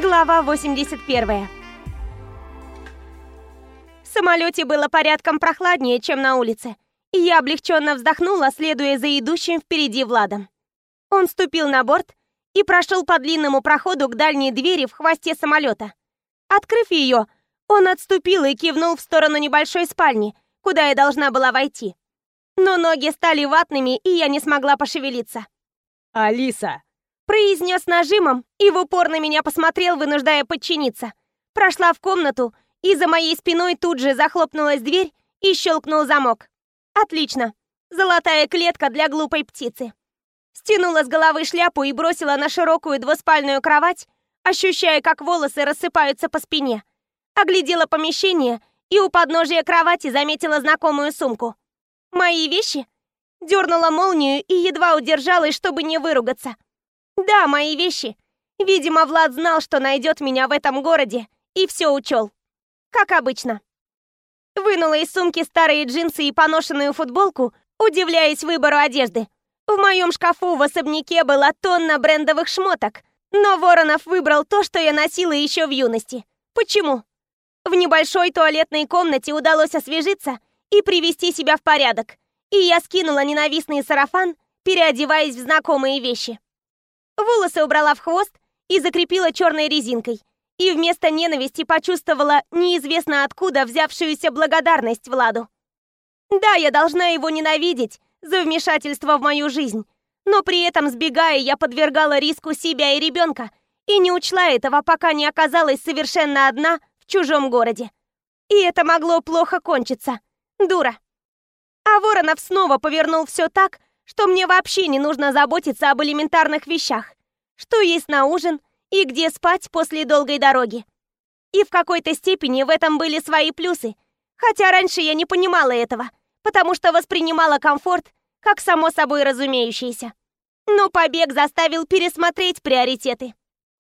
Глава 81. В самолете было порядком прохладнее, чем на улице, и я облегченно вздохнула, следуя за идущим впереди Владом. Он ступил на борт и прошел по длинному проходу к дальней двери в хвосте самолета. Открыв ее, он отступил и кивнул в сторону небольшой спальни, куда я должна была войти. Но ноги стали ватными, и я не смогла пошевелиться. «Алиса!» Произнес нажимом и в упор на меня посмотрел, вынуждая подчиниться. Прошла в комнату, и за моей спиной тут же захлопнулась дверь и щелкнул замок. Отлично. Золотая клетка для глупой птицы. Стянула с головы шляпу и бросила на широкую двуспальную кровать, ощущая, как волосы рассыпаются по спине. Оглядела помещение и у подножия кровати заметила знакомую сумку. «Мои вещи?» Дернула молнию и едва удержалась, чтобы не выругаться. Да, мои вещи. Видимо, Влад знал, что найдет меня в этом городе, и все учел. Как обычно. Вынула из сумки старые джинсы и поношенную футболку, удивляясь выбору одежды. В моем шкафу в особняке была тонна брендовых шмоток, но Воронов выбрал то, что я носила еще в юности. Почему? В небольшой туалетной комнате удалось освежиться и привести себя в порядок, и я скинула ненавистный сарафан, переодеваясь в знакомые вещи. Волосы убрала в хвост и закрепила черной резинкой. И вместо ненависти почувствовала неизвестно откуда взявшуюся благодарность Владу. Да, я должна его ненавидеть за вмешательство в мою жизнь, но при этом, сбегая, я подвергала риску себя и ребенка и не учла этого, пока не оказалась совершенно одна в чужом городе. И это могло плохо кончиться. Дура. А Воронов снова повернул все так, что мне вообще не нужно заботиться об элементарных вещах. Что есть на ужин и где спать после долгой дороги. И в какой-то степени в этом были свои плюсы. Хотя раньше я не понимала этого, потому что воспринимала комфорт как само собой разумеющееся. Но побег заставил пересмотреть приоритеты.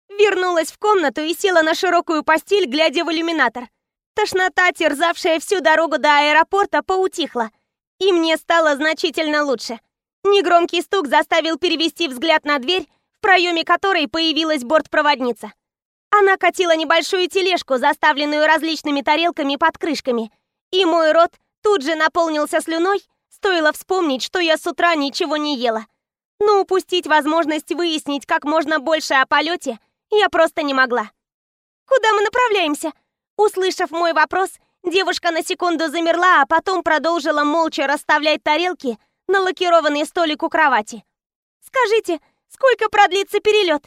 Вернулась в комнату и села на широкую постель, глядя в иллюминатор. Тошнота, терзавшая всю дорогу до аэропорта, поутихла, и мне стало значительно лучше. Негромкий стук заставил перевести взгляд на дверь, в проеме которой появилась бортпроводница. Она катила небольшую тележку, заставленную различными тарелками под крышками, и мой рот тут же наполнился слюной, стоило вспомнить, что я с утра ничего не ела. Но упустить возможность выяснить как можно больше о полете я просто не могла. «Куда мы направляемся?» Услышав мой вопрос, девушка на секунду замерла, а потом продолжила молча расставлять тарелки на лакированный столик у кровати. «Скажите, сколько продлится перелет?»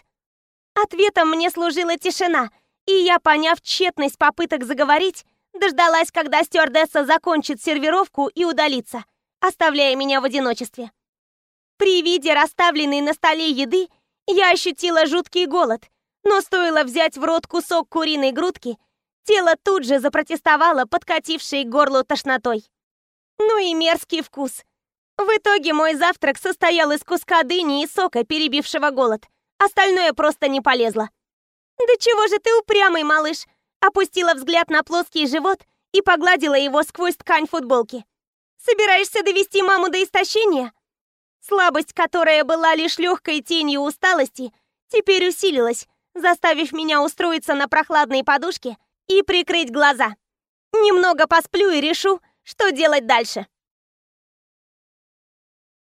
Ответом мне служила тишина, и я, поняв тщетность попыток заговорить, дождалась, когда стюардесса закончит сервировку и удалится, оставляя меня в одиночестве. При виде расставленной на столе еды я ощутила жуткий голод, но стоило взять в рот кусок куриной грудки, тело тут же запротестовало, подкатившей к горлу тошнотой. Ну и мерзкий вкус. В итоге мой завтрак состоял из куска дыни и сока, перебившего голод. Остальное просто не полезло. «Да чего же ты упрямый, малыш?» Опустила взгляд на плоский живот и погладила его сквозь ткань футболки. «Собираешься довести маму до истощения?» Слабость, которая была лишь легкой тенью усталости, теперь усилилась, заставив меня устроиться на прохладной подушке и прикрыть глаза. Немного посплю и решу, что делать дальше.